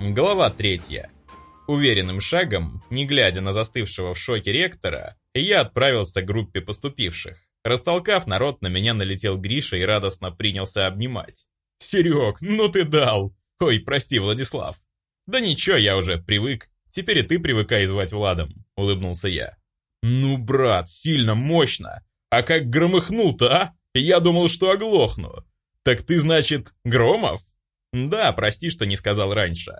Глава третья. Уверенным шагом, не глядя на застывшего в шоке ректора, я отправился к группе поступивших. Растолкав народ, на меня налетел Гриша и радостно принялся обнимать. «Серег, ну ты дал! Ой, прости, Владислав!» «Да ничего, я уже привык. Теперь и ты привыкай звать Владом», — улыбнулся я. «Ну, брат, сильно, мощно! А как громыхнул-то, а? Я думал, что оглохну. Так ты, значит, Громов?» «Да, прости, что не сказал раньше.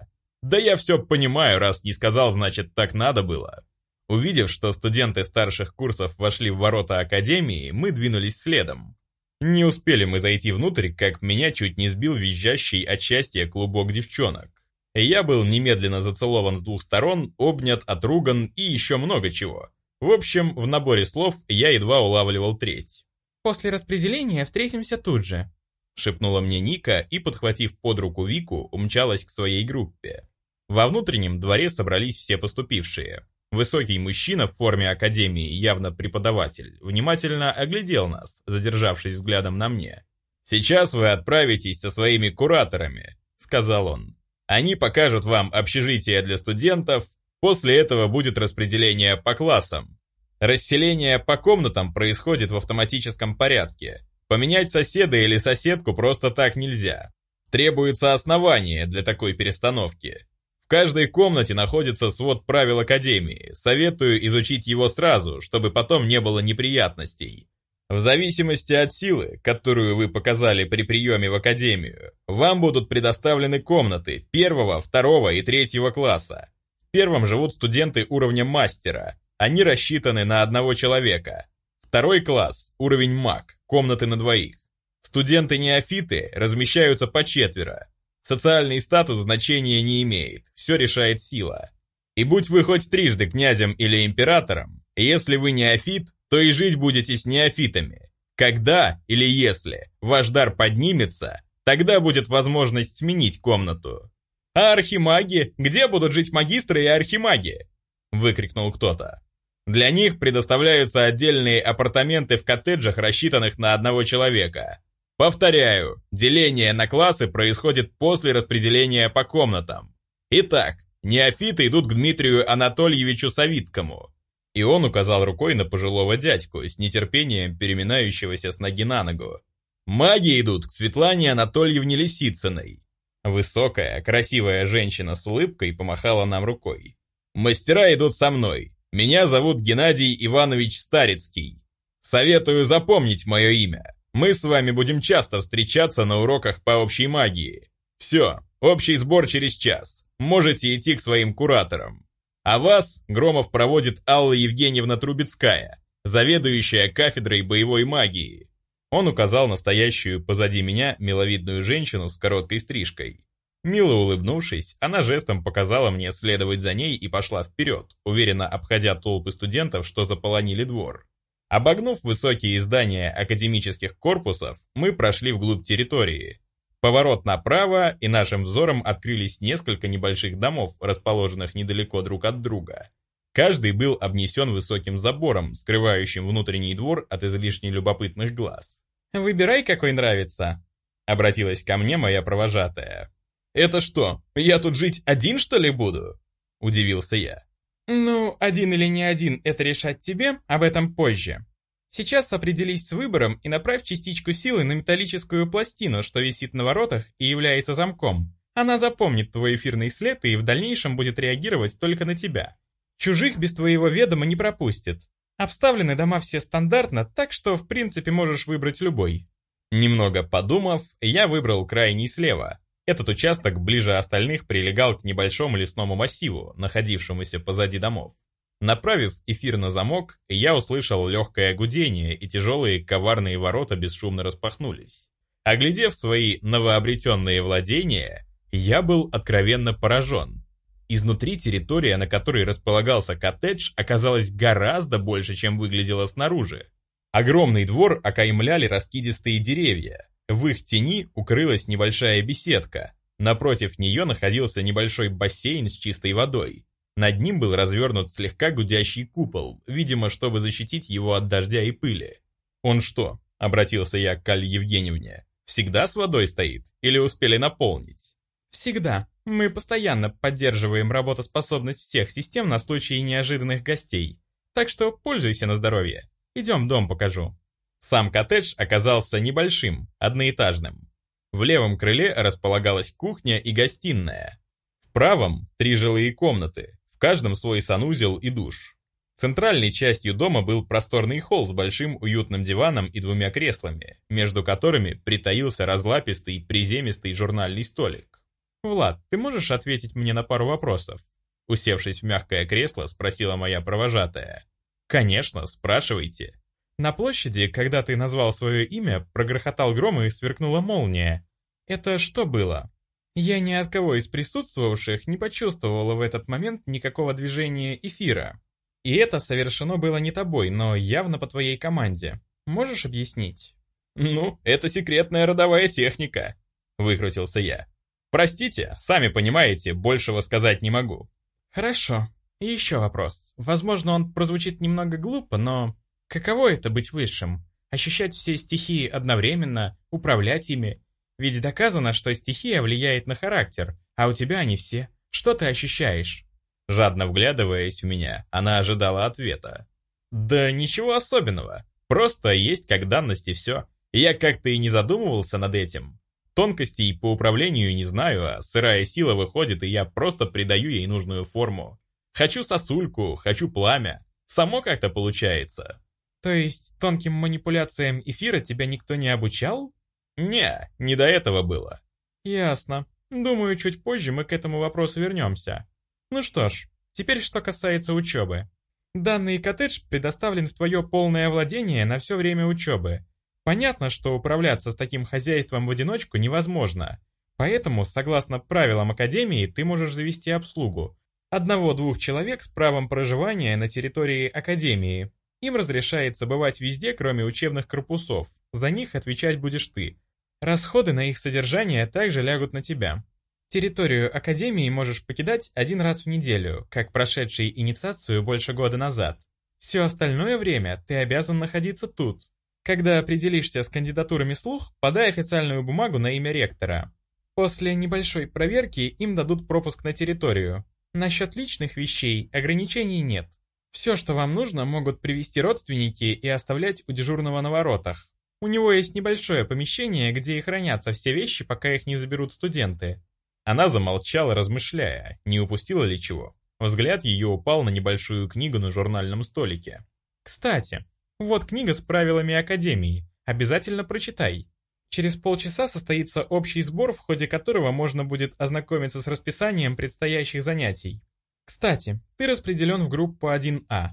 Да я все понимаю, раз не сказал, значит так надо было. Увидев, что студенты старших курсов вошли в ворота академии, мы двинулись следом. Не успели мы зайти внутрь, как меня чуть не сбил визжащий от счастья клубок девчонок. Я был немедленно зацелован с двух сторон, обнят, отруган и еще много чего. В общем, в наборе слов я едва улавливал треть. «После распределения встретимся тут же», — шепнула мне Ника и, подхватив под руку Вику, умчалась к своей группе. Во внутреннем дворе собрались все поступившие. Высокий мужчина в форме академии, явно преподаватель, внимательно оглядел нас, задержавшись взглядом на мне. «Сейчас вы отправитесь со своими кураторами», — сказал он. «Они покажут вам общежитие для студентов, после этого будет распределение по классам. Расселение по комнатам происходит в автоматическом порядке. Поменять соседа или соседку просто так нельзя. Требуется основание для такой перестановки каждой комнате находится свод правил Академии. Советую изучить его сразу, чтобы потом не было неприятностей. В зависимости от силы, которую вы показали при приеме в Академию, вам будут предоставлены комнаты первого, второго и третьего класса. В первом живут студенты уровня мастера. Они рассчитаны на одного человека. Второй класс – уровень маг, комнаты на двоих. Студенты-неофиты размещаются по четверо. Социальный статус значения не имеет, все решает сила. И будь вы хоть трижды князем или императором, если вы неофит, то и жить будете с неофитами. Когда или если ваш дар поднимется, тогда будет возможность сменить комнату. «А архимаги? Где будут жить магистры и архимаги?» – выкрикнул кто-то. Для них предоставляются отдельные апартаменты в коттеджах, рассчитанных на одного человека. Повторяю, деление на классы происходит после распределения по комнатам. Итак, неофиты идут к Дмитрию Анатольевичу Савицкому. И он указал рукой на пожилого дядьку, с нетерпением переминающегося с ноги на ногу. Маги идут к Светлане Анатольевне Лисицыной. Высокая, красивая женщина с улыбкой помахала нам рукой. Мастера идут со мной. Меня зовут Геннадий Иванович Старицкий. Советую запомнить мое имя. Мы с вами будем часто встречаться на уроках по общей магии. Все, общий сбор через час. Можете идти к своим кураторам. А вас Громов проводит Алла Евгеньевна Трубецкая, заведующая кафедрой боевой магии. Он указал настоящую позади меня миловидную женщину с короткой стрижкой. Мило улыбнувшись, она жестом показала мне следовать за ней и пошла вперед, уверенно обходя толпы студентов, что заполонили двор. Обогнув высокие здания академических корпусов, мы прошли вглубь территории. Поворот направо, и нашим взором открылись несколько небольших домов, расположенных недалеко друг от друга. Каждый был обнесен высоким забором, скрывающим внутренний двор от излишне любопытных глаз. «Выбирай, какой нравится», — обратилась ко мне моя провожатая. «Это что, я тут жить один, что ли, буду?» — удивился я. Ну, один или не один, это решать тебе, об этом позже. Сейчас определись с выбором и направь частичку силы на металлическую пластину, что висит на воротах и является замком. Она запомнит твой эфирный след и в дальнейшем будет реагировать только на тебя. Чужих без твоего ведома не пропустит. Обставлены дома все стандартно, так что в принципе можешь выбрать любой. Немного подумав, я выбрал крайний слева, этот участок ближе остальных прилегал к небольшому лесному массиву, находившемуся позади домов. Направив эфир на замок, я услышал легкое гудение, и тяжелые коварные ворота бесшумно распахнулись. Оглядев свои новообретенные владения, я был откровенно поражен. Изнутри территория, на которой располагался коттедж, оказалась гораздо больше, чем выглядела снаружи. Огромный двор окаймляли раскидистые деревья, в их тени укрылась небольшая беседка. Напротив нее находился небольшой бассейн с чистой водой. Над ним был развернут слегка гудящий купол, видимо, чтобы защитить его от дождя и пыли. «Он что?» — обратился я к Каль Евгеньевне. «Всегда с водой стоит? Или успели наполнить?» «Всегда. Мы постоянно поддерживаем работоспособность всех систем на случай неожиданных гостей. Так что пользуйся на здоровье. Идем дом покажу». Сам коттедж оказался небольшим, одноэтажным. В левом крыле располагалась кухня и гостиная. В правом – три жилые комнаты, в каждом свой санузел и душ. Центральной частью дома был просторный холл с большим уютным диваном и двумя креслами, между которыми притаился разлапистый приземистый журнальный столик. «Влад, ты можешь ответить мне на пару вопросов?» Усевшись в мягкое кресло, спросила моя провожатая. «Конечно, спрашивайте». На площади, когда ты назвал свое имя, прогрохотал гром и сверкнула молния. Это что было? Я ни от кого из присутствовавших не почувствовала в этот момент никакого движения эфира. И это совершено было не тобой, но явно по твоей команде. Можешь объяснить? «Ну, это секретная родовая техника», — выкрутился я. «Простите, сами понимаете, большего сказать не могу». «Хорошо. еще вопрос. Возможно, он прозвучит немного глупо, но Каково это быть высшим? Ощущать все стихии одновременно, управлять ими? Ведь доказано, что стихия влияет на характер, а у тебя они все. Что ты ощущаешь? Жадно вглядываясь в меня, она ожидала ответа. Да ничего особенного. Просто есть как данности все. Я как-то и не задумывался над этим. Тонкостей по управлению не знаю, а сырая сила выходит, и я просто придаю ей нужную форму. Хочу сосульку, хочу пламя. Само как-то получается. То есть тонким манипуляциям эфира тебя никто не обучал? Не, не до этого было. Ясно. Думаю, чуть позже мы к этому вопросу вернемся. Ну что ж, теперь что касается учебы. Данный коттедж предоставлен в твое полное владение на все время учебы. Понятно, что управляться с таким хозяйством в одиночку невозможно. Поэтому, согласно правилам Академии, ты можешь завести обслугу. Одного-двух человек с правом проживания на территории Академии. Им разрешается бывать везде, кроме учебных корпусов. За них отвечать будешь ты. Расходы на их содержание также лягут на тебя. Территорию Академии можешь покидать один раз в неделю, как прошедший инициацию больше года назад. Все остальное время ты обязан находиться тут. Когда определишься с кандидатурами слух, подай официальную бумагу на имя ректора. После небольшой проверки им дадут пропуск на территорию. Насчет личных вещей ограничений нет. Все, что вам нужно, могут привести родственники и оставлять у дежурного на воротах. У него есть небольшое помещение, где и хранятся все вещи, пока их не заберут студенты. Она замолчала, размышляя, не упустила ли чего. Взгляд ее упал на небольшую книгу на журнальном столике. «Кстати, вот книга с правилами Академии. Обязательно прочитай. Через полчаса состоится общий сбор, в ходе которого можно будет ознакомиться с расписанием предстоящих занятий. Кстати, ты распределен в группу 1А.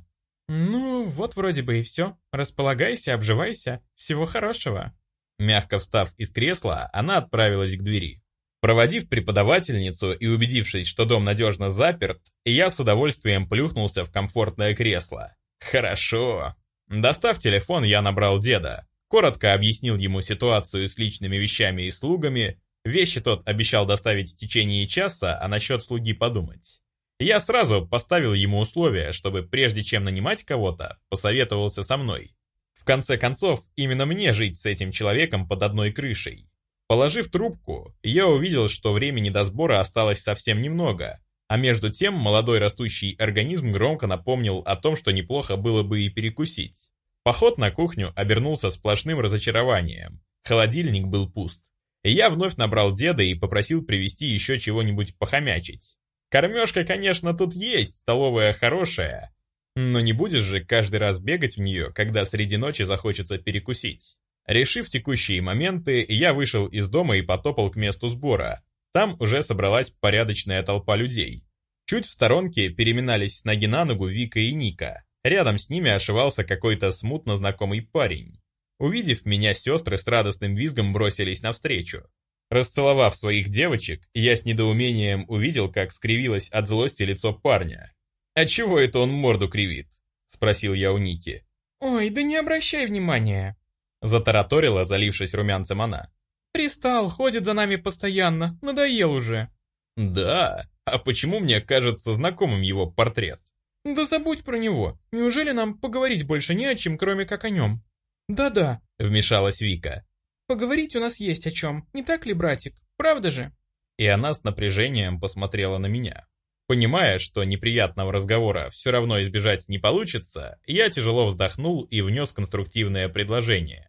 Ну, вот вроде бы и все. Располагайся, обживайся. Всего хорошего. Мягко встав из кресла, она отправилась к двери. Проводив преподавательницу и убедившись, что дом надежно заперт, я с удовольствием плюхнулся в комфортное кресло. Хорошо. Достав телефон, я набрал деда. Коротко объяснил ему ситуацию с личными вещами и слугами. Вещи тот обещал доставить в течение часа, а насчет слуги подумать. Я сразу поставил ему условие, чтобы прежде чем нанимать кого-то, посоветовался со мной. В конце концов, именно мне жить с этим человеком под одной крышей. Положив трубку, я увидел, что времени до сбора осталось совсем немного, а между тем молодой растущий организм громко напомнил о том, что неплохо было бы и перекусить. Поход на кухню обернулся сплошным разочарованием. Холодильник был пуст. Я вновь набрал деда и попросил привезти еще чего-нибудь похомячить. Кормежка, конечно, тут есть, столовая хорошая, но не будешь же каждый раз бегать в нее, когда среди ночи захочется перекусить. Решив текущие моменты, я вышел из дома и потопал к месту сбора. Там уже собралась порядочная толпа людей. Чуть в сторонке переминались с ноги на ногу Вика и Ника. Рядом с ними ошивался какой-то смутно знакомый парень. Увидев меня, сестры с радостным визгом бросились навстречу. Расцеловав своих девочек, я с недоумением увидел, как скривилось от злости лицо парня. «А чего это он морду кривит?» — спросил я у Ники. «Ой, да не обращай внимания!» — затараторила, залившись румянцем она. «Пристал, ходит за нами постоянно, надоел уже». «Да? А почему мне кажется знакомым его портрет?» «Да забудь про него. Неужели нам поговорить больше не о чем, кроме как о нем?» «Да-да», — вмешалась Вика. Поговорить у нас есть о чем, не так ли, братик? Правда же?» И она с напряжением посмотрела на меня. Понимая, что неприятного разговора все равно избежать не получится, я тяжело вздохнул и внес конструктивное предложение.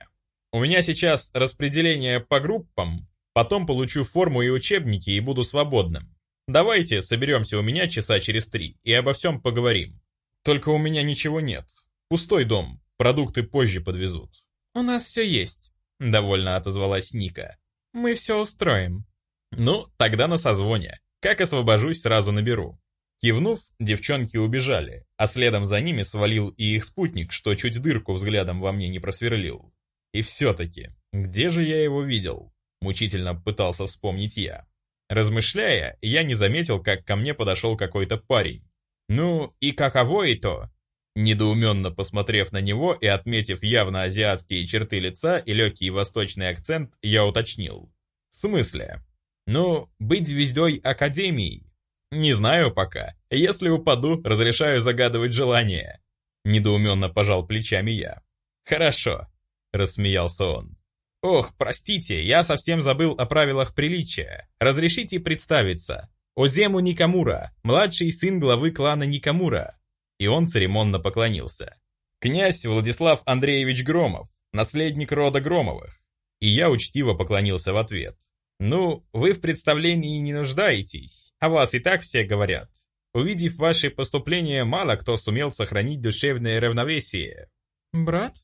У меня сейчас распределение по группам, потом получу форму и учебники и буду свободным. Давайте соберемся у меня часа через три и обо всем поговорим. Только у меня ничего нет. Пустой дом, продукты позже подвезут. У нас все есть, довольно отозвалась Ника. Мы все устроим. Ну, тогда на созвоне. Как освобожусь, сразу наберу. Кивнув, девчонки убежали, а следом за ними свалил и их спутник, что чуть дырку взглядом во мне не просверлил. И все-таки, где же я его видел? Мучительно пытался вспомнить я. Размышляя, я не заметил, как ко мне подошел какой-то парень. Ну, и каково и то? Недоуменно посмотрев на него и отметив явно азиатские черты лица и легкий восточный акцент, я уточнил. В смысле? Ну, быть звездой Академии? Не знаю пока. Если упаду, разрешаю загадывать желание. Недоуменно пожал плечами я. Хорошо, — рассмеялся он. «Ох, простите, я совсем забыл о правилах приличия. Разрешите представиться. Озему Никамура, младший сын главы клана Никамура». И он церемонно поклонился. «Князь Владислав Андреевич Громов, наследник рода Громовых». И я учтиво поклонился в ответ. «Ну, вы в представлении не нуждаетесь, а вас и так все говорят. Увидев ваши поступления, мало кто сумел сохранить душевное равновесие». «Брат?»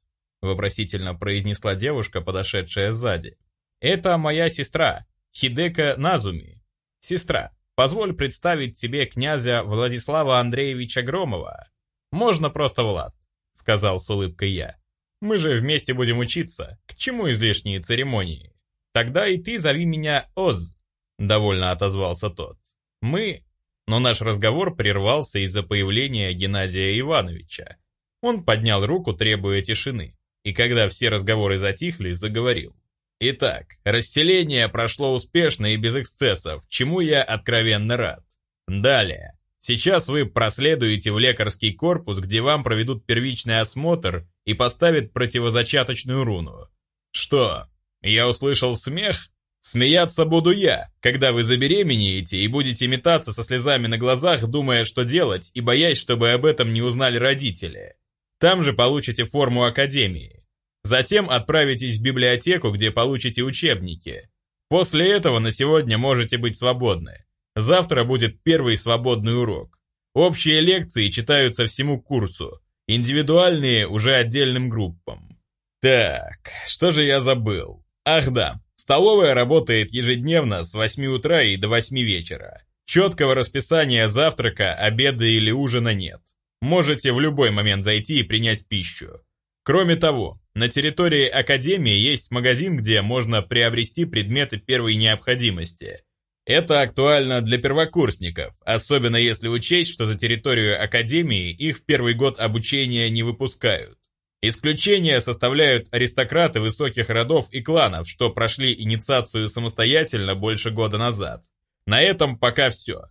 вопросительно произнесла девушка, подошедшая сзади. «Это моя сестра, Хидека Назуми. Сестра, позволь представить тебе князя Владислава Андреевича Громова. Можно просто Влад», — сказал с улыбкой я. «Мы же вместе будем учиться, к чему излишние церемонии? Тогда и ты зови меня Оз», — довольно отозвался тот. «Мы...» Но наш разговор прервался из-за появления Геннадия Ивановича. Он поднял руку, требуя тишины и когда все разговоры затихли, заговорил. Итак, расселение прошло успешно и без эксцессов, чему я откровенно рад. Далее. Сейчас вы проследуете в лекарский корпус, где вам проведут первичный осмотр и поставят противозачаточную руну. Что, я услышал смех? Смеяться буду я, когда вы забеременеете и будете метаться со слезами на глазах, думая, что делать, и боясь, чтобы об этом не узнали родители. Там же получите форму академии. Затем отправитесь в библиотеку, где получите учебники. После этого на сегодня можете быть свободны. Завтра будет первый свободный урок. Общие лекции читаются всему курсу, индивидуальные уже отдельным группам. Так, что же я забыл? Ах да, столовая работает ежедневно с 8 утра и до 8 вечера. Четкого расписания завтрака, обеда или ужина нет. Можете в любой момент зайти и принять пищу. Кроме того, на территории Академии есть магазин, где можно приобрести предметы первой необходимости. Это актуально для первокурсников, особенно если учесть, что за территорию Академии их в первый год обучения не выпускают. Исключение составляют аристократы высоких родов и кланов, что прошли инициацию самостоятельно больше года назад. На этом пока все.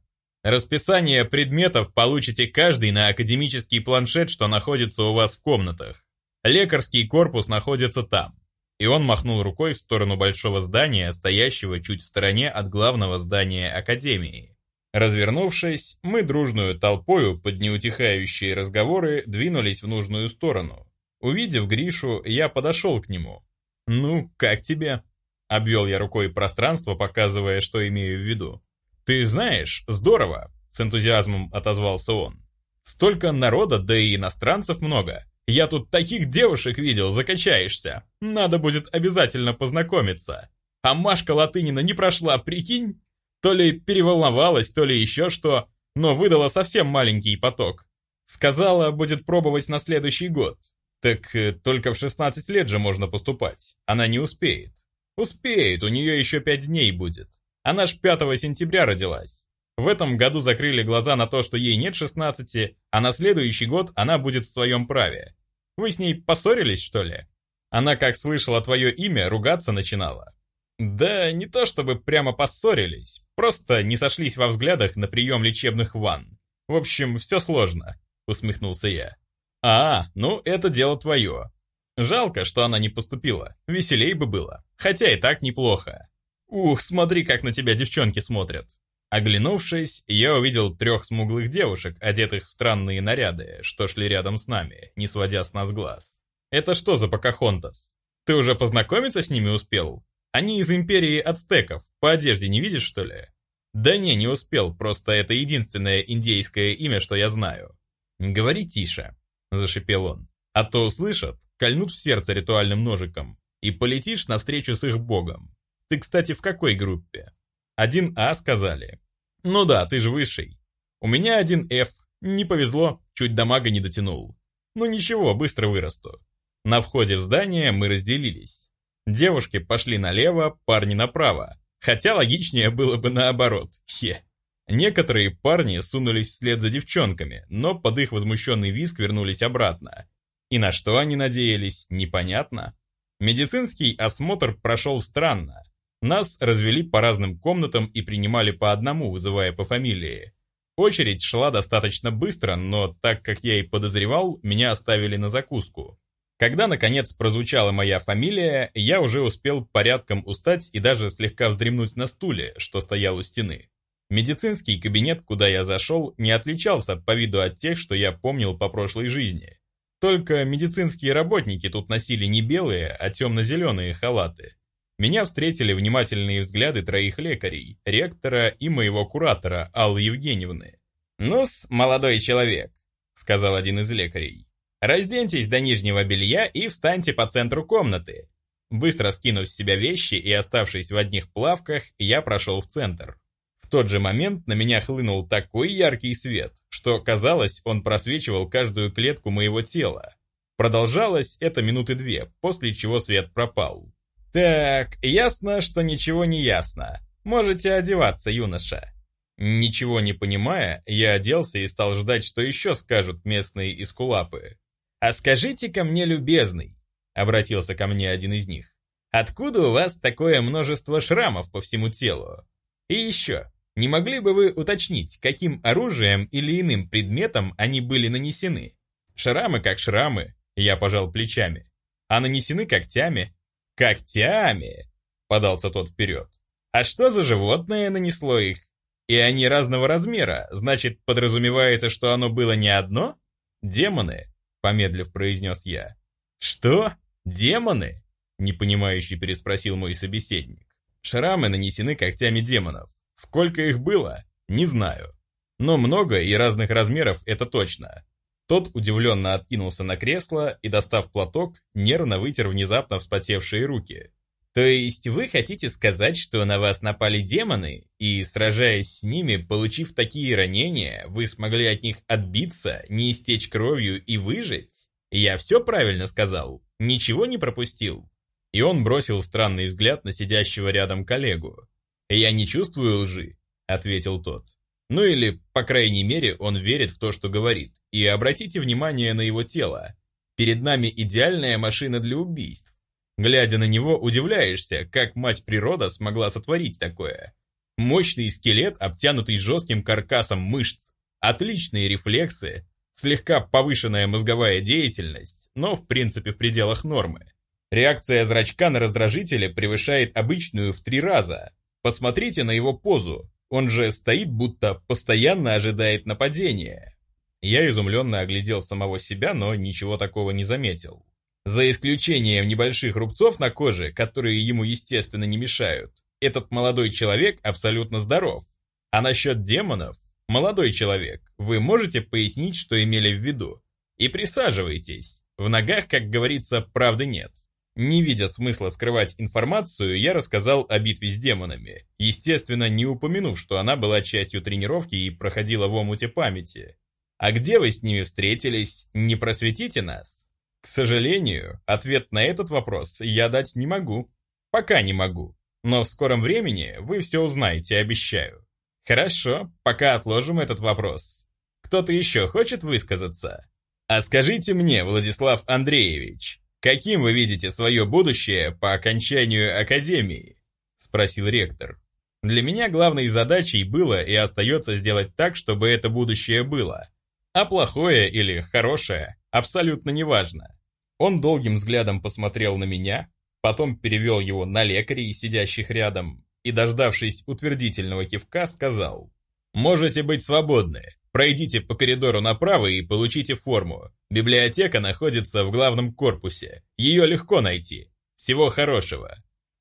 Расписание предметов получите каждый на академический планшет, что находится у вас в комнатах. Лекарский корпус находится там. И он махнул рукой в сторону большого здания, стоящего чуть в стороне от главного здания Академии. Развернувшись, мы дружную толпою под неутихающие разговоры двинулись в нужную сторону. Увидев Гришу, я подошел к нему. «Ну, как тебе?» Обвел я рукой пространство, показывая, что имею в виду. «Ты знаешь, здорово!» — с энтузиазмом отозвался он. «Столько народа, да и иностранцев много. Я тут таких девушек видел, закачаешься. Надо будет обязательно познакомиться. А Машка Латынина не прошла, прикинь? То ли переволновалась, то ли еще что, но выдала совсем маленький поток. Сказала, будет пробовать на следующий год. Так э, только в 16 лет же можно поступать. Она не успеет. Успеет, у нее еще 5 дней будет. Она ж 5 сентября родилась. В этом году закрыли глаза на то, что ей нет 16, а на следующий год она будет в своем праве. Вы с ней поссорились, что ли? Она, как слышала твое имя, ругаться начинала. Да не то чтобы прямо поссорились, просто не сошлись во взглядах на прием лечебных ванн. В общем, все сложно, усмехнулся я. А, ну это дело твое. Жалко, что она не поступила, веселей бы было, хотя и так неплохо. Ух, смотри, как на тебя девчонки смотрят. Оглянувшись, я увидел трех смуглых девушек, одетых в странные наряды, что шли рядом с нами, не сводя с нас глаз. Это что за Покахонтас? Ты уже познакомиться с ними успел? Они из империи ацтеков, по одежде не видишь, что ли? Да не, не успел, просто это единственное индейское имя, что я знаю. Говори тише, зашипел он. А то услышат, кольнут в сердце ритуальным ножиком, и полетишь навстречу с их богом. Ты, кстати, в какой группе? Один А сказали. Ну да, ты же высший. У меня один F. Не повезло, чуть до мага не дотянул. Ну ничего, быстро вырасту. На входе в здание мы разделились. Девушки пошли налево, парни направо. Хотя логичнее было бы наоборот. Хе. Некоторые парни сунулись вслед за девчонками, но под их возмущенный визг вернулись обратно. И на что они надеялись, непонятно. Медицинский осмотр прошел странно. Нас развели по разным комнатам и принимали по одному, вызывая по фамилии. Очередь шла достаточно быстро, но так как я и подозревал, меня оставили на закуску. Когда, наконец, прозвучала моя фамилия, я уже успел порядком устать и даже слегка вздремнуть на стуле, что стоял у стены. Медицинский кабинет, куда я зашел, не отличался по виду от тех, что я помнил по прошлой жизни. Только медицинские работники тут носили не белые, а темно-зеленые халаты. Меня встретили внимательные взгляды троих лекарей, ректора и моего куратора Аллы Евгеньевны. «Ну-с, молодой человек», — сказал один из лекарей, — «разденьтесь до нижнего белья и встаньте по центру комнаты». Быстро скинув с себя вещи и оставшись в одних плавках, я прошел в центр. В тот же момент на меня хлынул такой яркий свет, что, казалось, он просвечивал каждую клетку моего тела. Продолжалось это минуты две, после чего свет пропал. «Так, ясно, что ничего не ясно. Можете одеваться, юноша». Ничего не понимая, я оделся и стал ждать, что еще скажут местные искулапы. «А скажите-ка мне, любезный», — обратился ко мне один из них, «откуда у вас такое множество шрамов по всему телу? И еще, не могли бы вы уточнить, каким оружием или иным предметом они были нанесены? Шрамы как шрамы, я пожал плечами, а нанесены когтями, «Когтями!» — подался тот вперед. «А что за животное нанесло их? И они разного размера, значит, подразумевается, что оно было не одно? Демоны?» — помедлив произнес я. «Что? Демоны?» — непонимающе переспросил мой собеседник. «Шрамы нанесены когтями демонов. Сколько их было? Не знаю. Но много и разных размеров это точно. Тот удивленно откинулся на кресло и, достав платок, нервно вытер внезапно вспотевшие руки. «То есть вы хотите сказать, что на вас напали демоны, и, сражаясь с ними, получив такие ранения, вы смогли от них отбиться, не истечь кровью и выжить? Я все правильно сказал? Ничего не пропустил?» И он бросил странный взгляд на сидящего рядом коллегу. «Я не чувствую лжи», — ответил тот. Ну или, по крайней мере, он верит в то, что говорит. И обратите внимание на его тело. Перед нами идеальная машина для убийств. Глядя на него, удивляешься, как мать природа смогла сотворить такое. Мощный скелет, обтянутый жестким каркасом мышц, отличные рефлексы, слегка повышенная мозговая деятельность, но в принципе в пределах нормы. Реакция зрачка на раздражители превышает обычную в три раза. Посмотрите на его позу, он же стоит, будто постоянно ожидает нападения. Я изумленно оглядел самого себя, но ничего такого не заметил. За исключением небольших рубцов на коже, которые ему, естественно, не мешают, этот молодой человек абсолютно здоров. А насчет демонов, молодой человек, вы можете пояснить, что имели в виду? И присаживайтесь. В ногах, как говорится, правды нет. Не видя смысла скрывать информацию, я рассказал о битве с демонами, естественно, не упомянув, что она была частью тренировки и проходила в омуте памяти. А где вы с ними встретились, не просветите нас? К сожалению, ответ на этот вопрос я дать не могу. Пока не могу. Но в скором времени вы все узнаете, обещаю. Хорошо, пока отложим этот вопрос. Кто-то еще хочет высказаться? А скажите мне, Владислав Андреевич, «Каким вы видите свое будущее по окончанию академии?» – спросил ректор. «Для меня главной задачей было и остается сделать так, чтобы это будущее было. А плохое или хорошее абсолютно неважно». Он долгим взглядом посмотрел на меня, потом перевел его на лекарей, сидящих рядом, и, дождавшись утвердительного кивка, сказал «Можете быть свободны. Пройдите по коридору направо и получите форму. Библиотека находится в главном корпусе. Ее легко найти. Всего хорошего.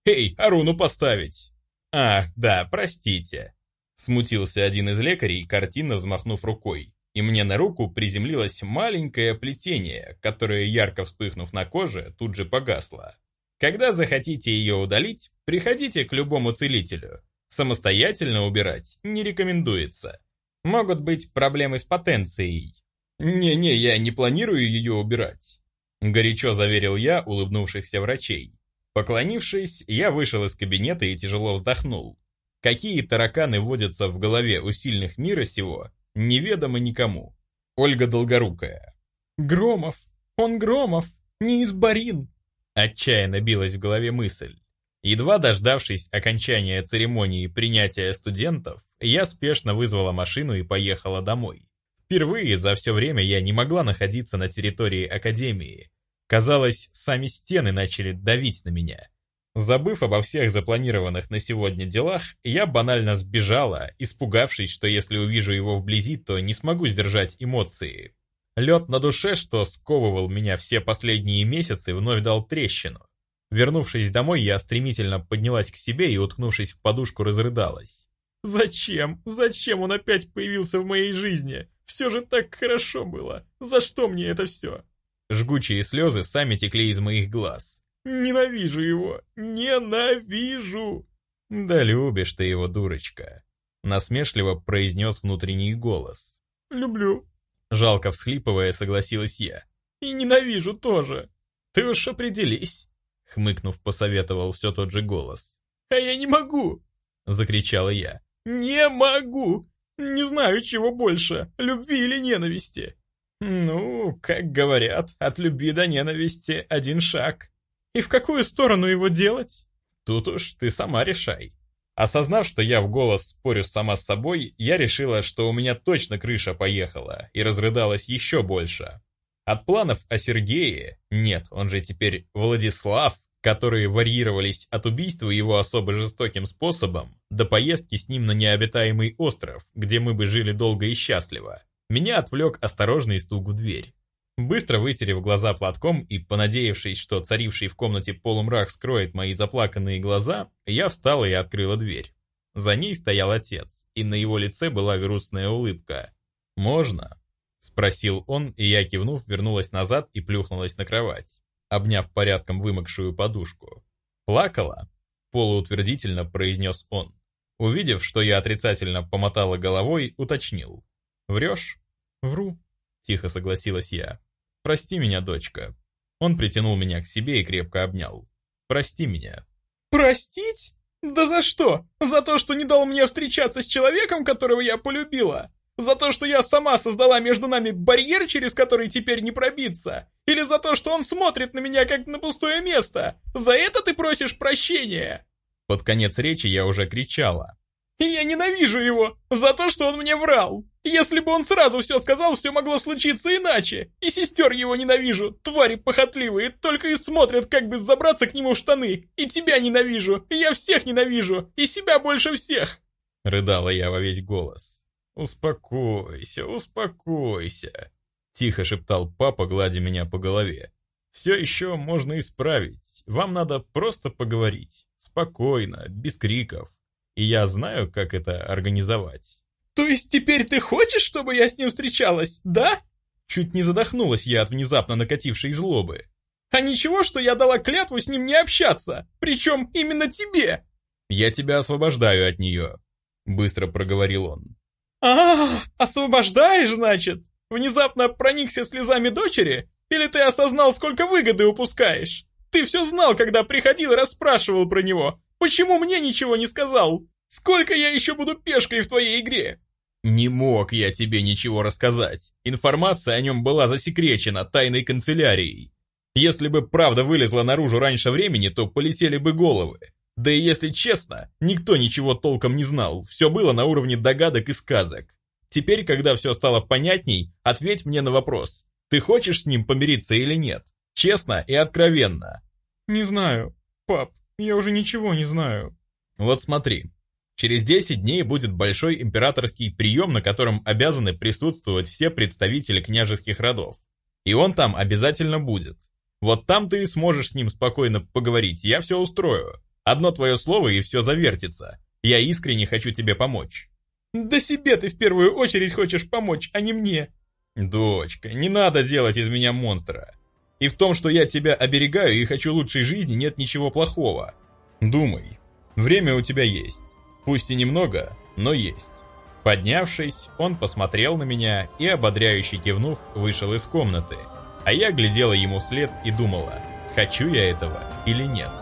Эй, Аруну поставить!» «Ах, да, простите!» Смутился один из лекарей, картинно взмахнув рукой и мне на руку приземлилось маленькое плетение, которое, ярко вспыхнув на коже, тут же погасло. Когда захотите ее удалить, приходите к любому целителю. Самостоятельно убирать не рекомендуется. Могут быть проблемы с потенцией. «Не-не, я не планирую ее убирать», — горячо заверил я улыбнувшихся врачей. Поклонившись, я вышел из кабинета и тяжело вздохнул. Какие тараканы водятся в голове у сильных мира сего, неведомо никому. Ольга Долгорукая. «Громов! Он Громов! Не избарин!» Отчаянно билась в голове мысль. Едва дождавшись окончания церемонии принятия студентов, я спешно вызвала машину и поехала домой. Впервые за все время я не могла находиться на территории Академии. Казалось, сами стены начали давить на меня. Забыв обо всех запланированных на сегодня делах, я банально сбежала, испугавшись, что если увижу его вблизи, то не смогу сдержать эмоции. Лед на душе, что сковывал меня все последние месяцы, вновь дал трещину. Вернувшись домой, я стремительно поднялась к себе и, уткнувшись в подушку, разрыдалась. «Зачем? Зачем он опять появился в моей жизни? Все же так хорошо было. За что мне это все?» Жгучие слезы сами текли из моих глаз. Ненавижу его! Ненавижу!» «Да любишь ты его, дурочка!» Насмешливо произнес внутренний голос. «Люблю!» Жалко всхлипывая, согласилась я. «И ненавижу тоже!» «Ты уж определись!» Хмыкнув, посоветовал все тот же голос. «А я не могу!» Закричала я. «Не могу! Не знаю, чего больше, любви или ненависти!» «Ну, как говорят, от любви до ненависти один шаг!» И в какую сторону его делать? Тут уж ты сама решай. Осознав, что я в голос спорю сама с собой, я решила, что у меня точно крыша поехала, и разрыдалась еще больше. От планов о Сергее, нет, он же теперь Владислав, которые варьировались от убийства его особо жестоким способом до поездки с ним на необитаемый остров, где мы бы жили долго и счастливо, меня отвлек осторожный стук в дверь. Быстро вытерев глаза платком и понадеявшись, что царивший в комнате полумрак скроет мои заплаканные глаза, я встала и открыла дверь. За ней стоял отец, и на его лице была грустная улыбка. «Можно?» — спросил он, и я, кивнув, вернулась назад и плюхнулась на кровать, обняв порядком вымокшую подушку. «Плакала?» — полуутвердительно произнес он. Увидев, что я отрицательно помотала головой, уточнил. «Врешь?» «Вру», — тихо согласилась я. «Прости меня, дочка». Он притянул меня к себе и крепко обнял. «Прости меня». «Простить? Да за что? За то, что не дал мне встречаться с человеком, которого я полюбила? За то, что я сама создала между нами барьер, через который теперь не пробиться? Или за то, что он смотрит на меня как на пустое место? За это ты просишь прощения?» Под конец речи я уже кричала. Я ненавижу его за то, что он мне врал. Если бы он сразу все сказал, все могло случиться иначе. И сестер его ненавижу, твари похотливые, только и смотрят, как бы забраться к нему в штаны. И тебя ненавижу, я всех ненавижу, и себя больше всех. Рыдала я во весь голос. «Успокойся, успокойся», — тихо шептал папа, гладя меня по голове. «Все еще можно исправить. Вам надо просто поговорить. Спокойно, без криков и я знаю, как это организовать. То есть теперь ты хочешь, чтобы я с ним встречалась, да? Чуть не задохнулась я от внезапно накатившей злобы. А ничего, что я дала клятву с ним не общаться, причем именно тебе. Я тебя освобождаю от нее, быстро проговорил он. А, освобождаешь, значит? Внезапно проникся слезами дочери? Или ты осознал, сколько выгоды упускаешь? Ты все знал, когда приходил и расспрашивал про него, Почему мне ничего не сказал? Сколько я еще буду пешкой в твоей игре?» «Не мог я тебе ничего рассказать. Информация о нем была засекречена тайной канцелярией. Если бы правда вылезла наружу раньше времени, то полетели бы головы. Да и если честно, никто ничего толком не знал, все было на уровне догадок и сказок. Теперь, когда все стало понятней, ответь мне на вопрос. Ты хочешь с ним помириться или нет? Честно и откровенно. Не знаю, пап. Я уже ничего не знаю. Вот смотри, через 10 дней будет большой императорский прием, на котором обязаны присутствовать все представители княжеских родов. И он там обязательно будет. Вот там ты и сможешь с ним спокойно поговорить, я все устрою. Одно твое слово и все завертится. Я искренне хочу тебе помочь. Да себе ты в первую очередь хочешь помочь, а не мне. Дочка, не надо делать из меня монстра. И в том, что я тебя оберегаю и хочу лучшей жизни, нет ничего плохого. Думай, время у тебя есть. Пусть и немного, но есть. Поднявшись, он посмотрел на меня и, ободряюще кивнув, вышел из комнаты. А я глядела ему вслед и думала, хочу я этого или нет.